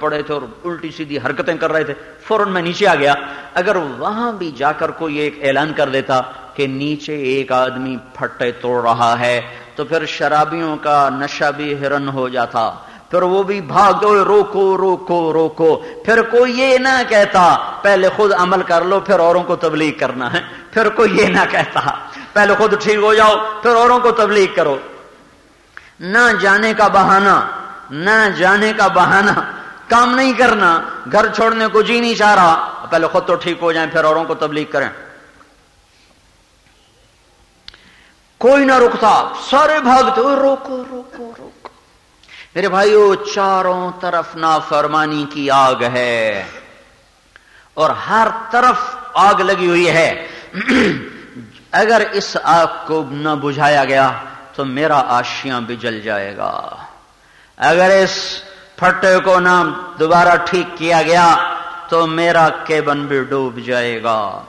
پڑے تھے اور الٹی سیدھی حرکتیں کر رہے تھے۔ فوراً میں نیچے آ گیا۔ اگر وہاں بھی جا کر کوئی ایک اعلان کر دیتا کہ نیچے ایک آدمی پھٹے توڑ رہا ہے، تو پھر شرابیوں کا نشہ بھی ہرن ہو جاتا۔ پھر وہ بھی بھاگ دو روکو روکو روکو۔ پھر کوئی یہ نہ کہتا، پہلے خود عمل کر لو، پھر اوروں کو تبلیغ کرنا ہے۔ پھر کوئی یہ نہ کہتا۔ پہلے خود ٹھیک ہو جاؤ، پھر اوروں کو تبلیغ کرو۔ نہ جانے کا بہانہ، نہ جانے کا بہانہ۔ کام نہیں کرنا، گھر چھوڑنے کو جی نہیں چاہ رہا، پہلے خود تو ٹھیک ہو جائیں، پھر اوروں کو تبلیغ کریں۔ کوئی نہ رکتا، سارے بھاگتے روکو روکو روکو میرے بھائیو، چاروں طرف نا فرمانی کی آگ ہے۔ اور ہر طرف آگ لگی ہوئی ہے۔ اگر اس آگ کو نہ بجھایا گیا، تو میرا آشیاں بھی جل جائے گا۔ اگر اس پھٹے کو نہ دوبارہ ٹھیک کیا گیا تو میرا کیبن بھی ڈوب جائے گا۔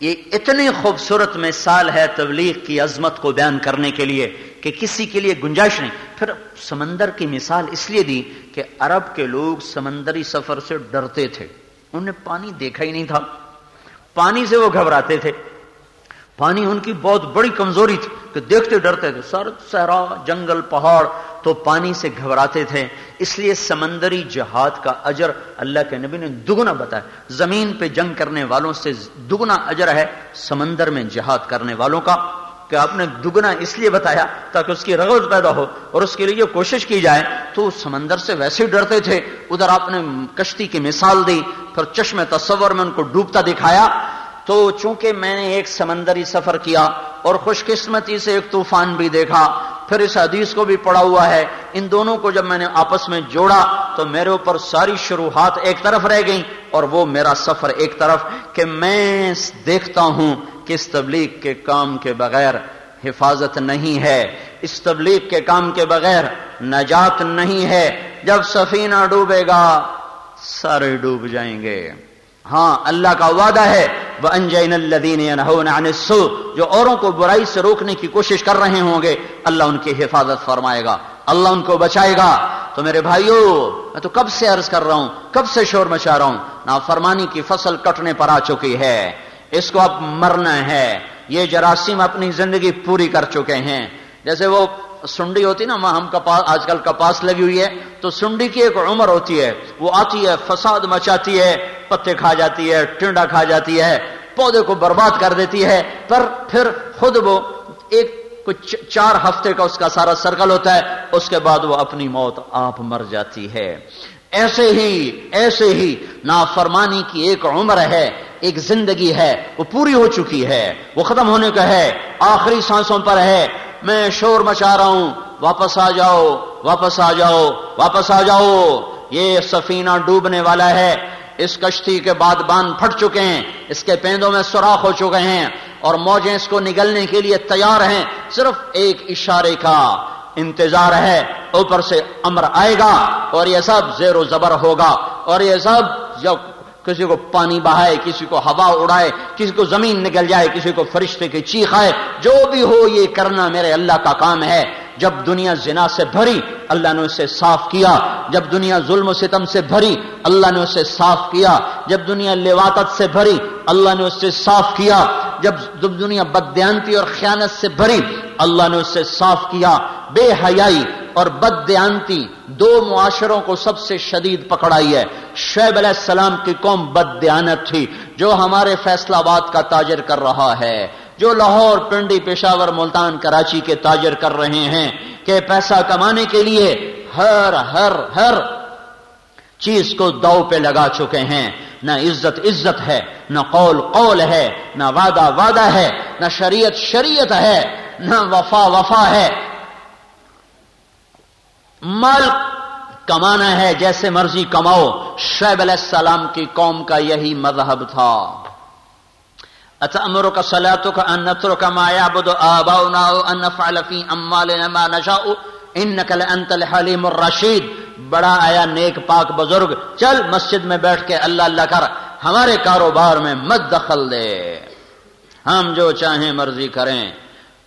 یہ اتنی خوبصورت مثال ہے تبلیغ کی عظمت کو بیان کرنے کے لیے کہ کسی کے لیے گنجائش نہیں۔ پھر سمندر کی مثال اس لیے دی کہ عرب کے لوگ سمندری سفر سے ڈرتے تھے۔ انہوں نے پانی دیکھا ہی نہیں تھا۔ پانی سے وہ گھبراتے تھے۔ پانی ان کی بہت بڑی کمزوری تھی کہ دیکھتے ڈرتے تھے سر صحرا، جنگل، پہاڑ، تو پانی سے گھبراتے تھے۔ اس لیے سمندری جہاد کا اجر اللہ کے نبی نے دگنا بتایا۔ زمین پہ جنگ کرنے والوں سے دگنا اجر ہے سمندر میں جہاد کرنے والوں کا۔ کہ آپ نے دگنا اس لیے بتایا تاکہ اس کی رغبت پیدا ہو اور اس کے لیے کوشش کی جائے۔ تو سمندر سے ویسے ڈرتے تھے۔ ادھر آپ نے کشتی کی مثال دی، پھر چشم تصور میں ان کو ڈوبتا دکھایا۔ تو چونکہ میں نے ایک سمندری سفر کیا اور خوش قسمتی سے ایک طوفان بھی دیکھا، پھر اس حدیث کو بھی پڑا ہوا ہے، ان دونوں کو جب میں نے آپس میں جوڑا تو میرے اوپر ساری شروحات ایک طرف رہ گئیں اور وہ میرا سفر ایک طرف کہ میں دیکھتا ہوں کہ اس تبلیغ کے کام کے بغیر حفاظت نہیں ہے، اس تبلیغ کے کام کے بغیر نجات نہیں ہے۔ جب سفینہ ڈوبے گا، سارے ڈوب جائیں گے۔ ہاں اللہ کا وعدہ ہے وہ انجین اللہ جو اوروں کو برائی سے روکنے کی کوشش کر رہے ہوں گے، اللہ ان کی حفاظت فرمائے گا، اللہ ان کو بچائے گا۔ تو میرے بھائیوں میں تو کب سے عرض کر رہا ہوں، کب سے شور مچا رہا ہوں؟ نا فرمانی کی فصل کٹنے پر آ چکی ہے۔ اس کو اب مرنا ہے۔ یہ جراثیم اپنی زندگی پوری کر چکے ہیں۔ جیسے وہ سنڈی ہوتی نا، وہاں ہم کپاس آج کل کپاس لگی ہوئی ہے، تو سنڈی کی ایک عمر ہوتی ہے، وہ آتی ہے، فساد مچاتی ہے، پتے کھا جاتی ہے، ٹنڈا کھا جاتی ہے، پودے کو برباد کر دیتی ہے، پر پھر خود وہ ایک کچھ چار ہفتے کا اس کا سارا سرکل ہوتا ہے، اس کے بعد وہ اپنی موت آپ مر جاتی ہے۔ ایسے ہی ایسے ہی نافرمانی کی ایک عمر ہے، ایک زندگی ہے، وہ پوری ہو چکی ہے، وہ ختم ہونے کا ہے، آخری سانسوں پر ہے میں شور مچا رہا ہوں۔ واپس آ جاؤ، واپس آ جاؤ، واپس آ جاؤ۔ یہ سفینہ ڈوبنے والا ہے۔ اس کشتی کے بعد باندھ پھٹ چکے ہیں۔ اس کے پیندوں میں سوراخ ہو چکے ہیں۔ اور موجیں اس کو نگلنے کے لیے تیار ہیں۔ صرف ایک اشارے کا انتظار ہے۔ اوپر سے امر آئے گا اور یہ سب زیر و زبر ہوگا۔ اور یہ سب جب کسی کو پانی بہائے، کسی کو ہوا اڑائے، کسی کو زمین نکل جائے، کسی کو فرشتے کی چیخ آئے، جو بھی ہو یہ کرنا میرے اللہ کا کام ہے۔ جب دنیا زنا سے بھری، اللہ نے اسے صاف کیا۔ جب دنیا ظلم و ستم سے بھری، اللہ نے اسے صاف کیا۔ جب دنیا لواطت سے بھری، اللہ نے اسے صاف کیا۔ جب دنیا بدیانتی اور خیانت سے بھری، اللہ نے اسے صاف کیا۔ بے حیائی اور بد دیانتی دو معاشروں کو سب سے شدید پکڑائی ہے۔ شعیب علیہ السلام کی قوم بد دیانت تھی، جو ہمارے فیصلہ آباد کا تاجر کر رہا ہے، جو لاہور پنڈی پشاور ملتان کراچی کے تاجر کر رہے ہیں کہ پیسہ کمانے کے لیے ہر ہر ہر چیز کو دو پہ لگا چکے ہیں۔ نہ عزت عزت ہے، نہ قول قول ہے، نہ وعدہ وعدہ ہے، نہ شریعت شریعت ہے، نہ وفا وفا ہے۔ مال کمانا ہے، جیسے مرضی کماؤ۔ شعیب علیہ السلام کی قوم کا یہی مذہب تھا۔ اتمر کا سلاتو کا انتر کا مایا بد آبا فی ما نشاء۔ انك لانت الحليم الرشید بڑا آیا، نیک پاک بزرگ۔ چل مسجد میں بیٹھ کے اللہ اللہ کر، ہمارے کاروبار میں مت دخل دے۔ ہم جو چاہیں مرضی کریں۔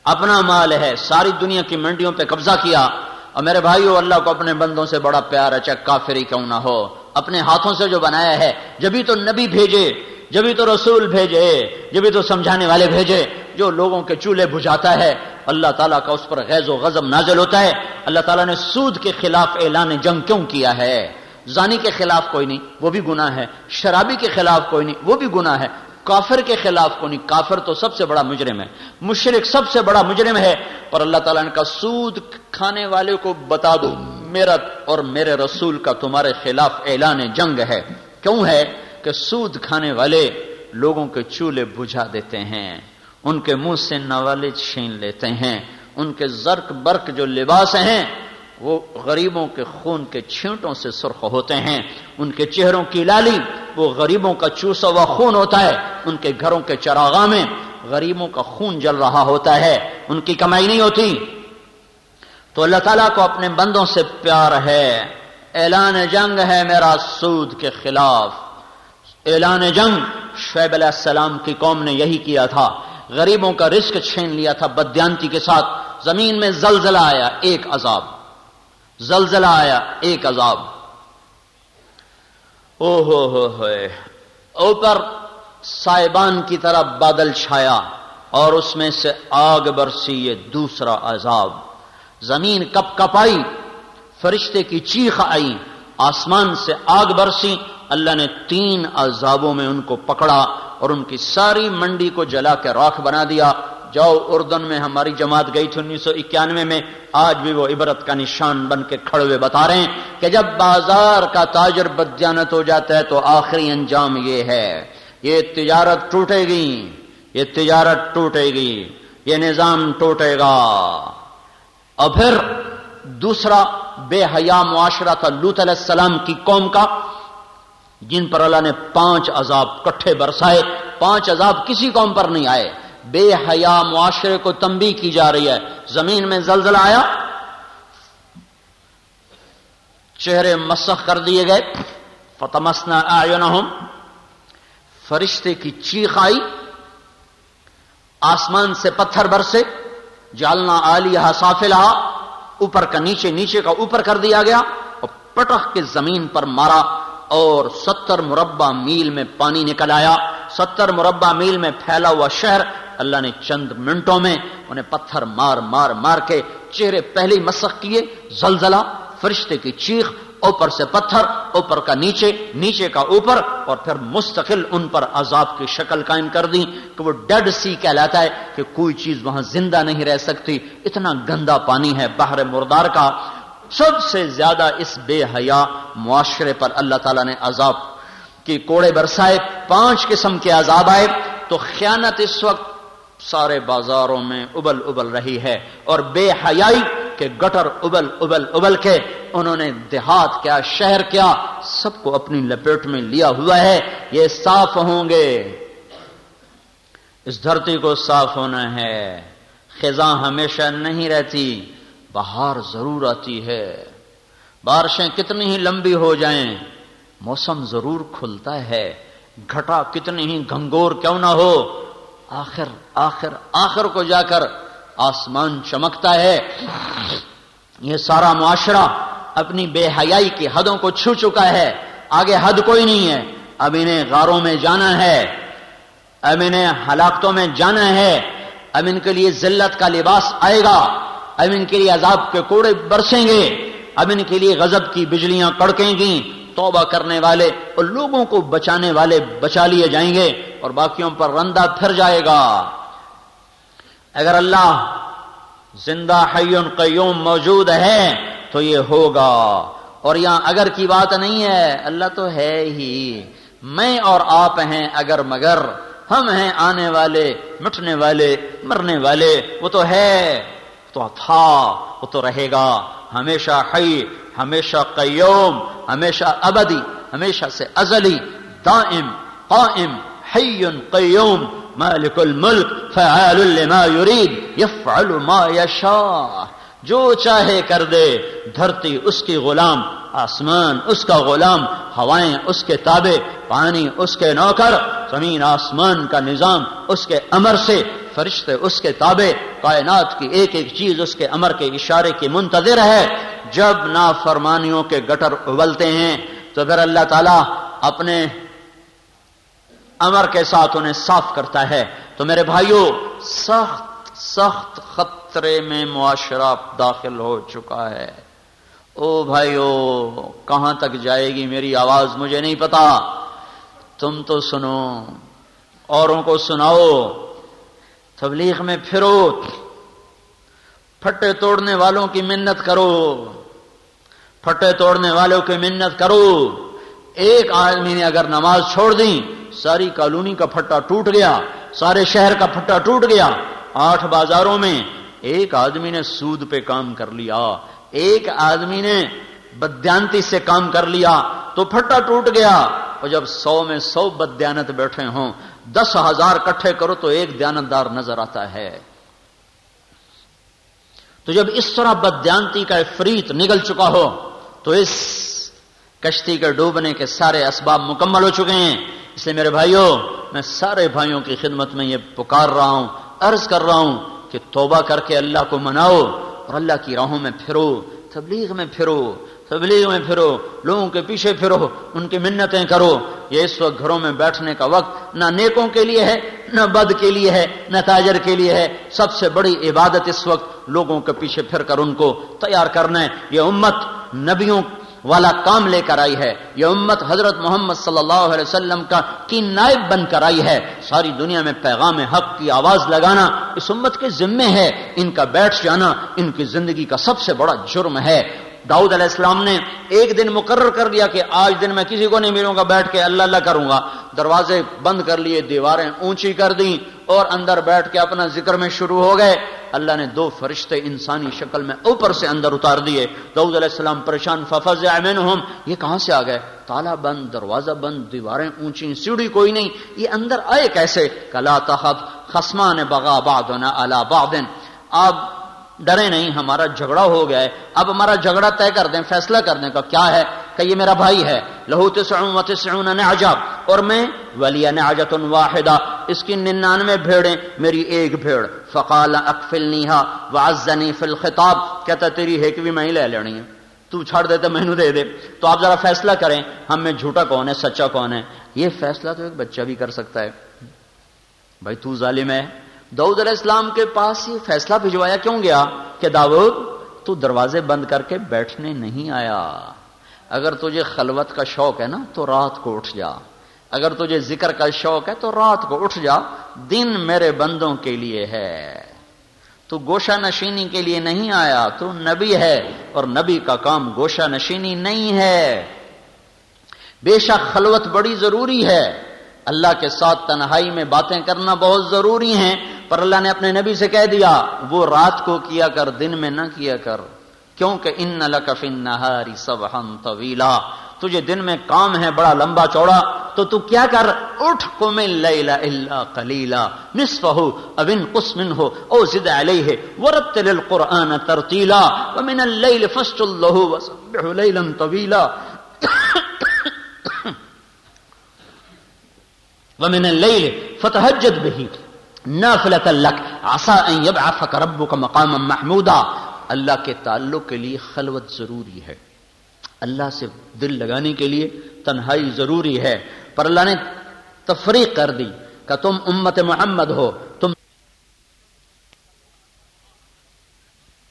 اپنا مال ہے، ساری دنیا کی منڈیوں پہ قبضہ کیا۔ اور میرے بھائیو، اللہ کو اپنے بندوں سے بڑا پیار ہے، چاہے کافری کیوں نہ ہو۔ اپنے ہاتھوں سے جو بنایا ہے، جبھی تو نبی بھیجے، جبھی تو رسول بھیجے، جبھی تو سمجھانے والے بھیجے۔ جو لوگوں کے چولہے بجھاتا ہے، اللہ تعالیٰ کا اس پر غیظ و غزم نازل ہوتا ہے۔ اللہ تعالیٰ نے سود کے خلاف اعلان جنگ کیوں کیا ہے؟ زانی کے خلاف کوئی نہیں، وہ بھی گناہ ہے۔ شرابی کے خلاف کوئی نہیں، وہ بھی گناہ ہے۔ کافر کے خلاف کوئی نہیں، کافر تو سب سے بڑا مجرم ہے۔ مشرق سب سے بڑا مجرم ہے۔ پر اللہ تعالیٰ نے کہا سود کھانے والے کو بتا دو، میرا اور میرے رسول کا تمہارے خلاف اعلان جنگ ہے۔ کیوں ہے؟ کہ سود کھانے والے لوگوں کے چولہے بجھا دیتے ہیں۔ ان کے منہ سے نوالے چھین لیتے ہیں۔ ان کے زرک برک جو لباس ہیں وہ غریبوں کے خون کے چھینٹوں سے سرخ ہوتے ہیں، ان کے چہروں کی لالی، وہ غریبوں کا چوسا ہوا خون ہوتا ہے، ان کے گھروں کے چراغاں میں غریبوں کا خون جل رہا ہوتا ہے، ان کی کمائی نہیں ہوتی۔ تو اللہ تعالیٰ کو اپنے بندوں سے پیار ہے۔ اعلان جنگ ہے میرا سود کے خلاف۔ اعلان جنگ، شعیب علیہ السلام کی قوم نے یہی کیا تھا۔ غریبوں کا رزق چھین لیا تھا بدیانتی کے ساتھ۔ زمین میں زلزلہ آیا، ایک عذاب۔ زلزلہ آیا، ایک عذاب۔ او ہو ہو اوپر سائبان کی طرح بادل چھایا اور اس میں سے آگ برسی یہ دوسرا عذاب۔ زمین کپ کپائی، فرشتے کی چیخ آئی، آسمان سے آگ برسی۔ اللہ نے تین عذابوں میں ان کو پکڑا اور ان کی ساری منڈی کو جلا کے راکھ بنا دیا۔ جاؤ اردن میں ہماری جماعت گئی تھی انیس سو اکیانوے میں، آج بھی وہ عبرت کا نشان بن کے کھڑے ہوئے بتا رہے ہیں کہ جب بازار کا تاجر بدجانت ہو جاتا ہے تو آخری انجام یہ ہے۔ یہ تجارت ٹوٹے گی، یہ تجارت ٹوٹے گی، یہ نظام ٹوٹے گا۔ اور پھر دوسرا بے حیا معاشرہ تھا لوت علیہ السلام کی قوم کا، جن پر اللہ نے پانچ عذاب کٹھے برسائے۔ پانچ عذاب کسی قوم پر نہیں آئے۔ بے حیا معاشرے کو تمبی کی جا رہی ہے۔ زمین میں زلزلہ آیا۔ چہرے مسخ کر دیے گئے۔ فتمسنا آئینہم فرشتے کی چیخ آئی۔ آسمان سے پتھر برسے۔ جالنا آلی صافلہ اوپر کا نیچے نیچے کا اوپر کر دیا گیا۔ اور پٹخ کے زمین پر مارا۔ اور ستر مربع میل میں پانی نکل آیا۔ ستر مربع میل میں پھیلا ہوا شہر اللہ نے چند منٹوں میں انہیں پتھر مار مار مار کے چہرے پہلے مسخ کیے۔ زلزلہ، فرشتے کی چیخ، اوپر سے پتھر، اوپر کا نیچے نیچے کا اوپر، اور پھر مستقل ان پر عذاب کی شکل قائم کر دی کہ وہ ڈیڈ سی کہلاتا ہے کہ کوئی چیز وہاں زندہ نہیں رہ سکتی۔ اتنا گندا پانی ہے باہر مردار کا۔ سب سے زیادہ اس بے حیا معاشرے پر اللہ تعالیٰ نے عذاب کی، کوڑے برسائے، پانچ قسم کے عذاب آئے۔ تو خیانت اس وقت سارے بازاروں میں ابل ابل رہی ہے اور بے حیائی کے گٹر ابل ابل ابل کے انہوں نے دیہات کیا، شہر کیا، سب کو اپنی لپیٹ میں لیا ہوا ہے۔ یہ صاف ہوں گے۔ اس دھرتی کو صاف ہونا ہے۔ خزاں ہمیشہ نہیں رہتی۔ بہار ضرور آتی ہے۔ بارشیں کتنی ہی لمبی ہو جائیں، موسم ضرور کھلتا ہے۔ گھٹا کتنی ہی گھنگور کیوں نہ ہو، آخر آخر آخر کو جا کر آسمان چمکتا ہے۔ یہ سارا معاشرہ اپنی بے حیائی کی حدوں کو چھو چکا ہے۔ آگے حد کوئی نہیں ہے۔ اب انہیں غاروں میں جانا ہے۔ اب انہیں ہلاکتوں میں جانا ہے۔ اب ان کے لیے ذلت کا لباس آئے گا۔ اب ان کے لیے عذاب کے کوڑے برسیں گے۔ اب ان کے لیے غضب کی بجلیاں کڑکیں گی۔ توبہ کرنے والے اور لوگوں کو بچانے والے بچا لیے جائیں گے اور باقیوں پر رندہ پھر جائے گا۔ اگر اللہ زندہ حی قیوم موجود ہے تو یہ ہوگا۔ اور یہاں اگر کی بات نہیں ہے، اللہ تو ہے ہی۔ میں اور آپ ہیں اگر مگر۔ ہم ہیں آنے والے، مٹنے والے، مرنے والے، وہ تو ہے۔ تو تھا، وہ تو رہے گا ہمیشہ حی ہمیشہ قیوم، ہمیشہ ابدی، ہمیشہ سے ازلی، دائم، قائم، حی قیوم، مالک الملک، فعال لما يريد يفعل ما يشاء جو چاہے کر دے، دھرتی اس کی غلام آسمان اس کا غلام، ہوائیں اس کے تابع، پانی اس کے نوکر، زمین آسمان کا نظام اس کے امر سے، فرشتے اس کے تابع، کائنات کی ایک ایک چیز اس کے امر کے اشارے کی منتظر ہے۔ جب نافرمانیوں کے گٹر ابلتے ہیں، تو پھر اللہ تعالیٰ اپنے امر کے ساتھ انہیں صاف کرتا ہے۔ تو میرے بھائیوں سخت سخت خطرے میں معاشرہ داخل ہو چکا ہے۔ او بھائیو، کہاں تک جائے گی میری آواز؟ مجھے نہیں پتا۔ تم تو سنو، اوروں کو سناؤ۔ تبلیغ میں پھرو، پھٹے توڑنے والوں کی منت کرو۔ پھٹے توڑنے والوں کی منت کرو۔ ایک آدمی نے اگر نماز چھوڑ دی، ساری کالونی کا پھٹا ٹوٹ گیا، سارے شہر کا پھٹا ٹوٹ گیا۔ آٹھ بازاروں میں ایک آدمی نے سود پہ کام کر لیا۔ ایک آدمی نے بدیانتی سے کام کر لیا تو پھٹا ٹوٹ گیا اور جب سو میں سو بدیانت بیٹھے ہوں، دس ہزار کٹھے کرو تو ایک دیانتدار نظر آتا ہے۔ تو جب اس طرح بدیانتی کا فریت نگل چکا ہو، تو اس کشتی کے ڈوبنے کے سارے اسباب مکمل ہو چکے ہیں۔ اس لیے میرے بھائیوں میں سارے بھائیوں کی خدمت میں یہ پکار رہا ہوں، عرض کر رہا ہوں کہ توبہ کر کے اللہ کو مناؤ۔ اور اللہ کی راہوں میں پھرو، تبلیغ میں پھرو، تبلیغ میں پھرو، لوگوں کے پیچھے پھرو، ان کی منتیں کرو۔ یہ اس وقت گھروں میں بیٹھنے کا وقت نہ نیکوں کے لیے ہے، نہ بد کے لیے ہے، نہ تاجر کے لیے ہے۔ سب سے بڑی عبادت اس وقت لوگوں کے پیچھے پھر کر ان کو تیار کرنا ہے۔ یہ امت نبیوں والا کام لے کر آئی ہے۔ یہ امت حضرت محمد صلی اللہ علیہ وسلم کا کی نائب بن کر آئی ہے۔ ساری دنیا میں پیغام حق کی آواز لگانا اس امت کے ذمے ہے۔ ان کا بیٹھ جانا ان کی زندگی کا سب سے بڑا جرم ہے۔ داؤد علیہ السلام نے ایک دن مقرر کر دیا کہ آج دن میں کسی کو نہیں ملوں گا، بیٹھ کے اللہ اللہ کروں گا۔ دروازے بند کر لیے، دیواریں اونچی کر دیں۔ اور اندر بیٹھ کے اپنا ذکر میں شروع ہو گئے۔ اللہ نے دو فرشتے انسانی شکل میں اوپر سے اندر اتار دیے۔ داؤد علیہ السلام پریشان ففز ہم یہ کہاں سے آ گئے؟ تالا بند، دروازہ بند، دیواریں اونچی سیڑھی کوئی نہیں۔ یہ اندر آئے کیسے؟ کلا تخت خسمان بغا بادنا اللہ بادن آپ ڈرے نہیں، ہمارا جھگڑا ہو گیا ہے۔ اب ہمارا جھگڑا طے کر دیں، فیصلہ کر دیں کا کیا ہے۔ کہ یہ میرا بھائی ہے۔ لہو تسعون و تسعون عجاب اور میں، ولی نعجت واحدہ۔ اس کی ننانوے بھیڑیں میری ایک بھیڑ۔ فقال اکفلنیہا وعزنی فی الخطاب۔ کہتا، تیری ہے کہ بھی میں ہی لے لینی ہے۔ تو چھڑ دے تو میں دے دے۔ تو آپ ذرا فیصلہ کریں، ہم میں جھوٹا کون ہے، سچا کون ہے؟ یہ فیصلہ تو ایک بچہ بھی کر سکتا ہے۔ بھائی، تو ظالم ہے۔ دعود علیہ السلام کے پاس یہ فیصلہ بھجوایا کیوں گیا؟ کہ داود تو دروازے بند کر کے بیٹھنے نہیں آیا۔ اگر تجھے خلوت کا شوق ہے نا، تو رات کو اٹھ جا۔ اگر تجھے ذکر کا شوق ہے، تو رات کو اٹھ جا۔ دن میرے بندوں کے لیے ہے۔ تو گوشہ نشینی کے لیے نہیں آیا، تو نبی ہے۔ اور نبی کا کام گوشہ نشینی نہیں ہے۔ بے شک خلوت بڑی ضروری ہے۔ اللہ کے ساتھ تنہائی میں باتیں کرنا بہت ضروری ہیں۔ پر اللہ نے اپنے نبی سے کہہ دیا، وہ رات کو کیا کر، دن میں نہ کیا کر۔ کیونکہ ان لکفن نہاری سب طویلا، تجھے دن میں کام ہے بڑا لمبا چوڑا، تو تو کیا کر؟ اٹھ کو میں لیلا اللہ کلیلا نصف ہو ابن قسمن ہو او زد علیہ، ورتل القرآن ترتیلا، ومن اللیل فسٹ اللہ وسبح لیلا طویلا. ومن اللیل فتحجد بہی نافلت لک عسا ان یبعثک ربک مقاما محمودا. اللہ کے تعلق کے لیے خلوت ضروری ہے۔ اللہ سے دل لگانے کے لیے تنہائی ضروری ہے۔ پر اللہ نے تفریق کر دی کہ تم امت محمد ہو۔ تم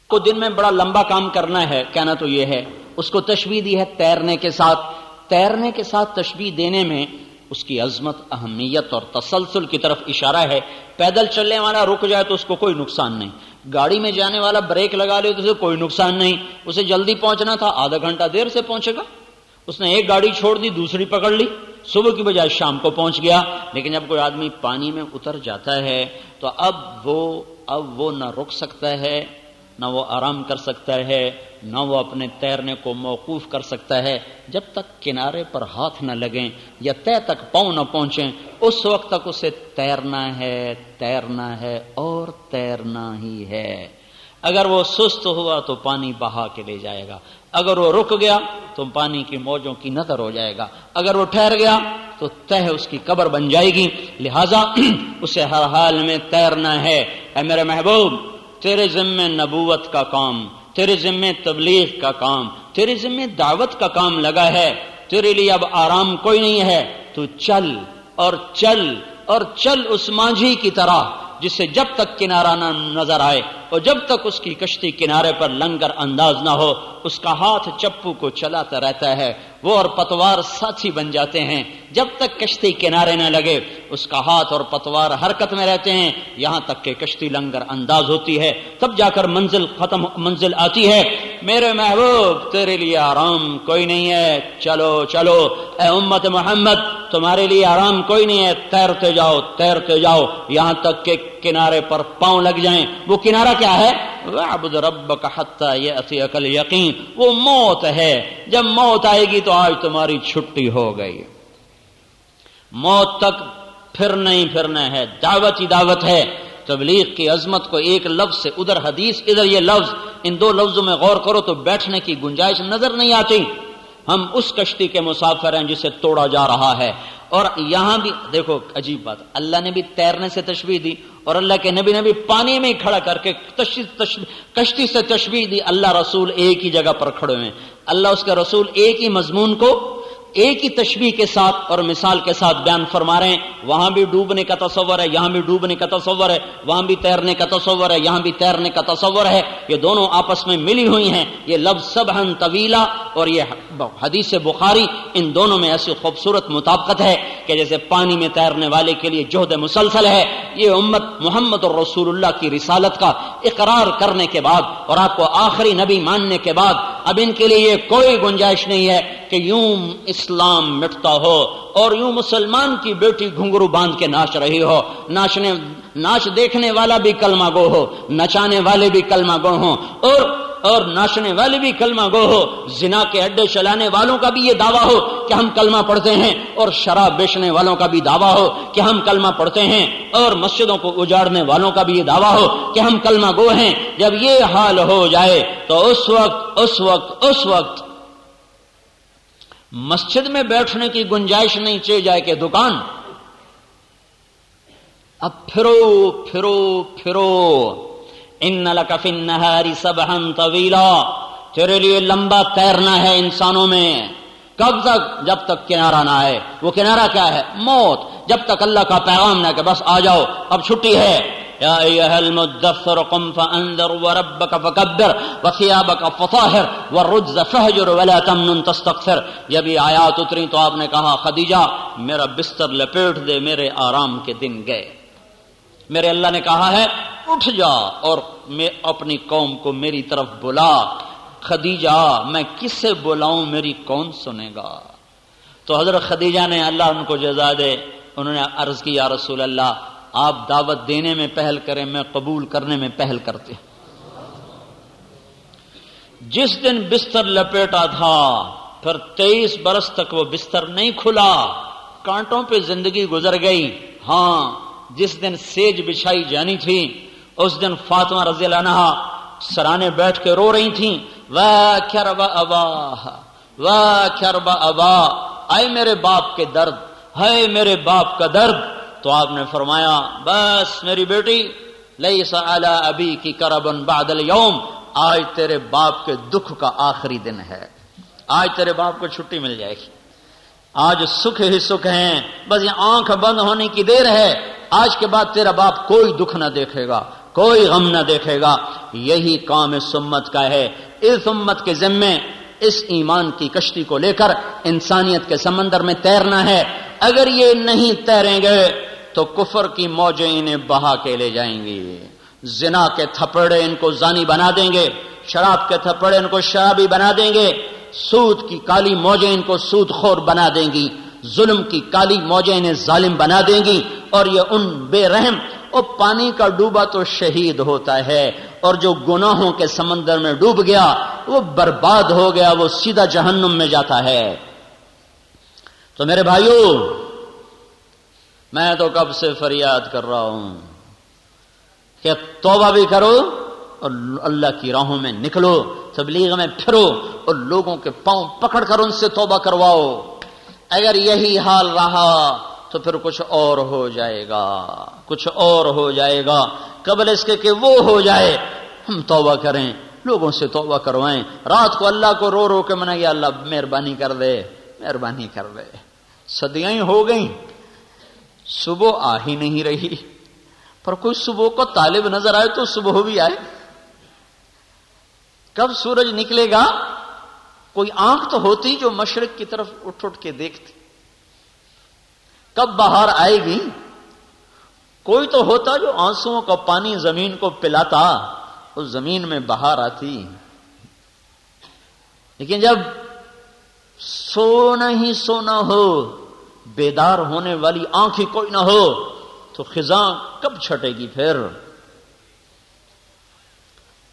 کو دن میں بڑا لمبا کام کرنا ہے، کہنا تو یہ ہے، اس کو تشبیح دی ہے تیرنے کے ساتھ۔ تیرنے کے ساتھ تشبیح دینے میں اس کی عظمت، اہمیت اور تسلسل کی طرف اشارہ ہے۔ پیدل چلنے والا رک جائے تو اس کو کوئی نقصان نہیں۔ گاڑی میں جانے والا بریک لگا لے تو اسے کوئی نقصان نہیں۔ اسے جلدی پہنچنا تھا، آدھا گھنٹہ دیر سے پہنچے گا۔ اس نے ایک گاڑی چھوڑ دی، دوسری پکڑ لی۔ صبح کی بجائے شام کو پہنچ گیا۔ لیکن جب کوئی آدمی پانی میں اتر جاتا ہے تو اب وہ اب وہ نہ رک سکتا ہے۔ نہ وہ آرام کر سکتا ہے، نہ وہ اپنے تیرنے کو موقوف کر سکتا ہے۔ جب تک کنارے پر ہاتھ نہ لگیں یا طے تک پاؤں نہ پہنچیں اس وقت تک اسے تیرنا ہے تیرنا ہے اور تیرنا ہی ہے۔ اگر وہ سست ہوا تو پانی بہا کے لے جائے گا۔ اگر وہ رک گیا تو پانی کی موجوں کی نظر ہو جائے گا۔ اگر وہ ٹھہر گیا تو تہ اس کی قبر بن جائے گی۔ لہذا اسے ہر حال میں تیرنا ہے۔ اے میرے محبوب تیرے ذمے نبوت کا کام، تیرے ذمے تبلیغ کا کام، تیرے ذمے دعوت کا کام لگا ہے، تیرے لیے اب آرام کوئی نہیں ہے۔ تو چل اور چل اور چل اس مانجھی کی طرح، جسے جب تک کنارہ نہ نظر آئے۔ اور جب تک اس کی کشتی کنارے پر لنگر انداز نہ ہو، اس کا ہاتھ چپو کو چلاتا رہتا ہے۔ وہ اور پتوار ساتھی بن جاتے ہیں۔ جب تک کشتی کنارے نہ لگے، اس کا ہاتھ اور پتوار حرکت میں رہتے ہیں۔ یہاں تک کہ کشتی لنگر انداز ہوتی ہے۔ تب جا کر منزل ختم، منزل آتی ہے۔ میرے محبوب، تیرے لیے آرام کوئی نہیں ہے۔ چلو چلو۔ اے امت محمد، تمہارے لیے آرام کوئی نہیں ہے۔ تیرتے جاؤ تیرتے جاؤ۔ یہاں تک کہ کنارے پر پاؤں لگ جائیں۔ وہ کنارہ کیا ہے؟ رب کا حتہ یہ عقل وہ موت ہے۔ جب موت آئے گی تو آج تمہاری چھٹی ہو گئی۔ موت تک پھر نہیں پھرنا ہے۔ دعوت ہی دعوت ہے۔ تبلیغ کی عظمت کو ایک لفظ سے ادھر حدیث، ادھر یہ لفظ۔ ان دو لفظوں میں غور کرو تو بیٹھنے کی گنجائش نظر نہیں آتی۔ ہم اس کشتی کے مسافر ہیں جسے توڑا جا رہا ہے۔ اور یہاں بھی دیکھو، عجیب بات، اللہ نے بھی تیرنے سے تشبیح دی اور اللہ کے نبی نے بھی پانی میں کھڑا کر کے کشتی سے تشبیح دی۔ اللہ رسول ایک ہی جگہ پر کھڑے ہوئے اللہ اس کے رسول ایک ہی مضمون کو ایک ہی تشبیح کے ساتھ اور مثال کے ساتھ بیان فرما رہے ہیں۔ وہاں بھی ڈوبنے کا تصور ہے، یہاں بھی ڈوبنے کا تصور ہے۔ وہاں بھی تیرنے کا تصور ہے، یہاں بھی تیرنے کا تصور ہے۔ یہ دونوں آپس میں ملی ہوئی ہیں۔ یہ لفظ سب طویلا اور یہ حدیث بخاری ان دونوں میں ایسی خوبصورت مطابقت ہے کہ جیسے پانی میں تیرنے والے کے لیے جہد مسلسل ہے، یہ امت محمد اور رسول اللہ کی رسالت کا اقرار کرنے کے بعد اور آپ کو آخری نبی ماننے کے بعد، اب ان کے لیے یہ کوئی گنجائش نہیں ہے کہ یوں اسلام مٹتا ہو اور یوں مسلمان کی بیٹی گھنگرو باندھ کے ناچ رہی ہو۔ ناچنے، ناچ دیکھنے والا بھی کلمہ گو ہو، نچانے والے بھی کلمہ گو ہوں۔ اور اور ناچنے والے بھی کلمہ گو ہو۔ زنا کے اڈے چلانے والوں کا بھی یہ دعویٰ ہو کہ ہم کلمہ پڑھتے ہیں، اور شراب بیچنے والوں کا بھی دعویٰ ہو کہ ہم کلمہ پڑھتے ہیں، اور مسجدوں کو اجاڑنے والوں کا بھی یہ دعویٰ ہو کہ ہم کلمہ گو ہیں۔ جب یہ حال ہو جائے تو اس وقت اس وقت اس وقت مسجد میں بیٹھنے کی گنجائش نہیں چاہیے جائے کہ دکان۔ اب پھرو پھرو پھرو۔ ان لکفن نہاری سب طویلا تیرے لیے لمبا تیرنا ہے انسانوں میں۔ کب تک؟ جب تک کنارہ نہ آئے۔ وہ کنارہ کیا ہے؟ موت۔ جب تک اللہ کا پیغام نہ کہ بس آ جاؤ، اب چھٹی ہے۔ یا ایہا المدثر قم فانذر وربک فکبر وثیابک فطاہر والرجز فہجر ولا تمنن تستغفر۔ جب یہ آیات اتری تو آپ نے کہا، خدیجہ، میرا بستر لپیٹ دے، میرے آرام کے دن گئے۔ میرے اللہ نے کہا ہے اٹھ جا اور میں اپنی قوم کو میری طرف بلا۔ خدیجہ، میں کس سے بلاؤں، میری کون سنے گا؟ تو حضرت خدیجہ نے اللہ ان کو جزا دے۔ انہوں نے عرض کی، یا رسول اللہ، آپ دعوت دینے میں پہل کریں، میں قبول کرنے میں پہل کرتے جس دن بستر لپیٹا تھا، پھر تیئیس برس تک وہ بستر نہیں کھلا۔ کانٹوں پہ زندگی گزر گئی۔ ہاں جس دن سیج بچھائی جانی تھی اس دن فاطمہ رضی اللہ عنہ سرانے بیٹھ کے رو رہی تھیں ابا ابا آئے میرے باپ کے درد ہے میرے باپ کا درد۔ تو آپ نے فرمایا، بس میری بیٹی لئی سلا ابھی کی کربن بادل یوم آج تیرے باپ کے دکھ کا آخری دن ہے۔ آج تیرے باپ کو چھٹی مل جائے گی۔ آج سکھ ہی سکھ ہیں، بس یہ آنکھ بند ہونے کی دیر ہے۔ آج کے بعد تیرا باپ کوئی دکھ نہ دیکھے گا۔ کوئی غم نہ دیکھے گا۔ یہی کام اس امت کا ہے۔ اس امت کے ذمے اس ایمان کی کشتی کو لے کر انسانیت کے سمندر میں تیرنا ہے۔ اگر یہ نہیں تیریں گے تو کفر کی موجیں انہیں بہا کے لے جائیں گی۔ زنا کے تھپڑے ان کو زانی بنا دیں گے۔ شراب کے تھپڑے ان کو شرابی بنا دیں گے۔ سود کی کالی موجیں ان کو سود خور بنا دیں گی۔ ظلم کی کالی موجیں انہیں ظالم بنا دیں گی۔ اور یہ ان بے رحم اور پانی کا ڈوبا تو شہید ہوتا ہے اور جو گناہوں کے سمندر میں ڈوب گیا، وہ برباد ہو گیا، وہ سیدھا جہنم میں جاتا ہے۔ تو میرے بھائیوں میں تو کب سے فریاد کر رہا ہوں کہ توبہ بھی کرو اور اللہ کی راہوں میں نکلو، تبلیغ میں پھرو اور لوگوں کے پاؤں پکڑ کر ان سے توبہ کرواؤ۔ اگر یہی حال رہا تو پھر کچھ اور ہو جائے گا، کچھ اور ہو جائے گا۔ قبل اس کے کہ وہ ہو جائے۔ ہم توبہ کریں، لوگوں سے توبہ کروائیں۔ رات کو اللہ کو رو رو کے منا گیا اللہ مہربانی کر دے، مہربانی کر دے۔ صدیاں ہو گئیں۔ صبح آ ہی نہیں رہی۔ پر کوئی صبح کو طالب نظر آئے تو صبح بھی آئے۔ کب سورج نکلے گا؟ کوئی آنکھ تو ہوتی جو مشرق کی طرف اٹھ اٹھ کے دیکھتی۔ کب باہر آئے گی؟ کوئی تو ہوتا جو آنسو کا پانی زمین کو پلاتا، اس زمین میں باہر آتی۔ لیکن جب سونا ہی سونا ہو، بیدار ہونے والی آنکھیں کوئی نہ ہو، تو خزاں کب چھٹے گی پھر؟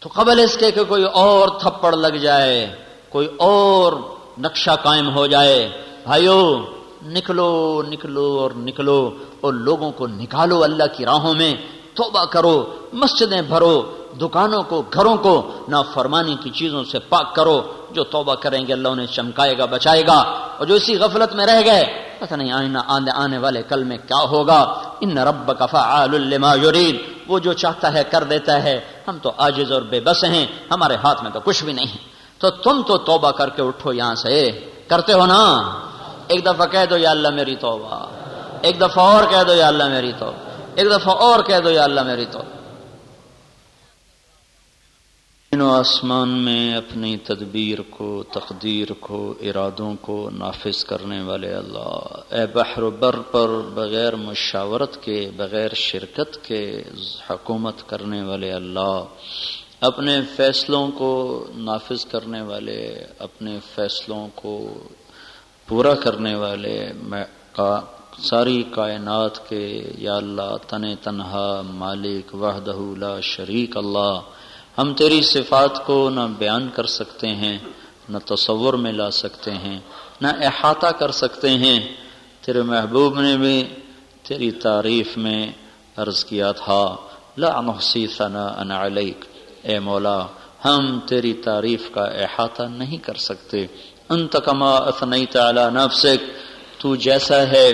تو قبل اس کے کہ کوئی اور تھپڑ لگ جائے، کوئی اور نقشہ قائم ہو جائے۔ بھائیو نکلو نکلو اور نکلو اور لوگوں کو نکالو اللہ کی راہوں میں، توبہ کرو، مسجدیں بھرو، دکانوں کو، گھروں کو نہ فرمانی کی چیزوں سے پاک کرو، جو توبہ کریں گے اللہ انہیں چمکائے گا، بچائے گا۔ اور جو اسی غفلت میں رہ گئے، پتہ نہیں آنے آنے والے کل میں کیا ہوگا۔ ان رب فعال لما یرید۔ وہ جو چاہتا ہے، کر دیتا ہے۔ ہم تو عاجز اور بے بس ہیں۔ ہمارے ہاتھ میں تو کچھ بھی نہیں۔ تو تم تو توبہ کر کے اٹھو یہاں سے۔ کرتے ہو نا؟ ایک دفعہ کہہ دو یا اللہ میری توبہ۔ ایک دفعہ اور کہہ دو یا اللہ میری توبہ۔ ایک دفعہ اور کہہ دو یا اللہ میری توبہ۔ و آسمان میں اپنی تدبیر کو، تقدیر کو، ارادوں کو نافذ کرنے والے اللہ۔ اے بحر و بر پر بغیر مشاورت کے، بغیر شرکت کے حکومت کرنے والے اللہ۔ اپنے فیصلوں کو نافذ کرنے والے، اپنے فیصلوں کو پورا کرنے والے ساری کائنات کے، یا اللہ تن تنہا، مالک، وحدہ لا شریک اللہ، ہم تیری صفات کو نہ بیان کر سکتے ہیں، نہ تصور میں لا سکتے ہیں، نہ احاطہ کر سکتے ہیں۔ تیرے محبوب نے بھی تیری تعریف میں عرض کیا تھا، لا محسی ثنا ان علیک۔ اے مولا، ہم تیری تعریف کا احاطہ نہیں کر سکتے۔ انت کما اثنی تعالی نفسک، تو جیسا ہے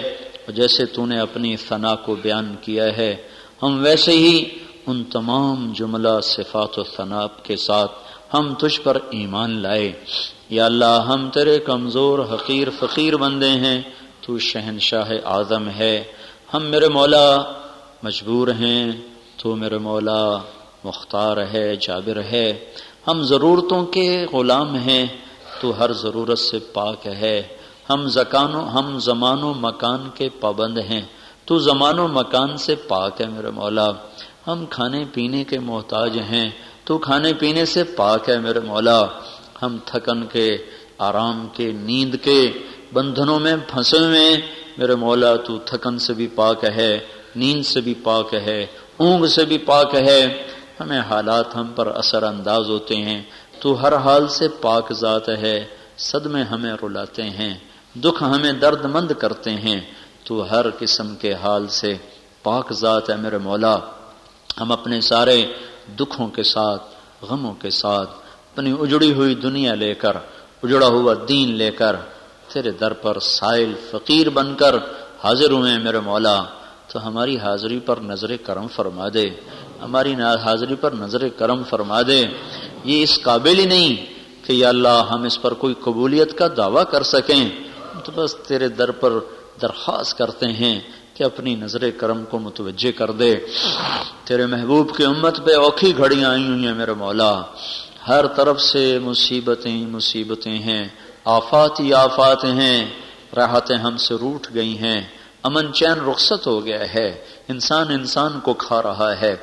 جیسے تو نے اپنی ثنا کو بیان کیا ہے، ہم ویسے ہی ان تمام جملہ، صفات و ثناب کے ساتھ ہم تجھ پر ایمان لائے۔ یا اللہ، ہم تیرے کمزور، حقیر، فقیر بندے ہیں، تو شہنشاہ اعظم ہے۔ ہم میرے مولا مجبور ہیں، تو میرے مولا مختار ہے، جابر ہے۔ ہم ضرورتوں کے غلام ہیں تو ہر ضرورت سے پاک ہے۔ ہم زکان و ہم زمان و مکان کے پابند ہیں۔ تو زمان و مکان سے پاک ہے میرے مولا۔ ہم کھانے پینے کے محتاج ہیں۔ تو کھانے پینے سے پاک ہے میرے مولا۔ ہم تھکن کے، آرام کے، نیند کے بندھنوں میں پھنسے ہوئے میرے مولا، تو تھکن سے بھی پاک ہے، نیند سے بھی پاک ہے، اونگ سے بھی پاک ہے۔ ہمیں حالات ہم پر اثر انداز ہوتے ہیں۔ تو ہر حال سے پاک ذات ہے، صدمے ہمیں رلاتے ہیں، دکھ ہمیں درد مند کرتے ہیں۔ تو ہر قسم کے حال سے پاک ذات ہے میرے مولا۔ ہم اپنے سارے دکھوں کے ساتھ، غموں کے ساتھ، اپنی اجڑی ہوئی دنیا لے کر، اجڑا ہوا دین لے کر، تیرے در پر سائل فقیر بن کر حاضر ہوئے میرے مولا۔ تو ہماری حاضری پر نظر کرم فرما دے۔ ہماری حاضری پر نظر کرم فرما دے۔ یہ اس قابل ہی نہیں کہ یا اللہ ہم اس پر کوئی قبولیت کا دعویٰ کر سکیں۔ تو بس تیرے در پر درخواست کرتے ہیں کہ اپنی نظر کرم کو متوجہ کر دے۔ تیرے محبوب کی امت پہ اوکھی گھڑیاں آئی ہوئی ہیں میرے مولا۔ ہر طرف سے مصیبتیں مصیبتیں ہیں۔ آفات ہی آفات ہیں۔ راحتیں ہم سے روٹ گئی ہیں۔ امن چین رخصت ہو گیا ہے۔ انسان انسان کو کھا رہا ہے۔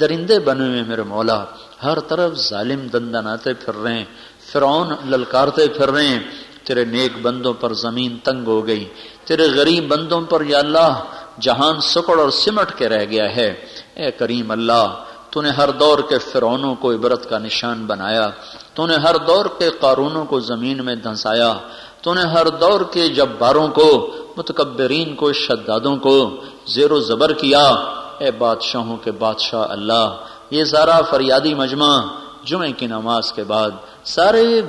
درندے بنے ہوئے میرے مولا۔ ہر طرف ظالم دندناتے پھر رہے ہیں، فرعون للکارتے پھر رہے ہیں۔ تیرے نیک بندوں پر زمین تنگ ہو گئی، تیرے غریب بندوں پر یا اللہ جہان سکڑ اور سمٹ کے رہ گیا ہے۔ اے کریم اللہ تو نے ہر دور کے فرونوں کو عبرت کا نشان بنایا تو نے ہر دور کے قارونوں کو زمین میں دھنسایا تو نے ہر دور کے جباروں کو، متکبرین کو، شدادوں کو زیر و زبر کیا۔ اے بادشاہوں کے بادشاہ اللہ یہ سارا فریادی مجمع جمعے کی نماز کے بعد سارے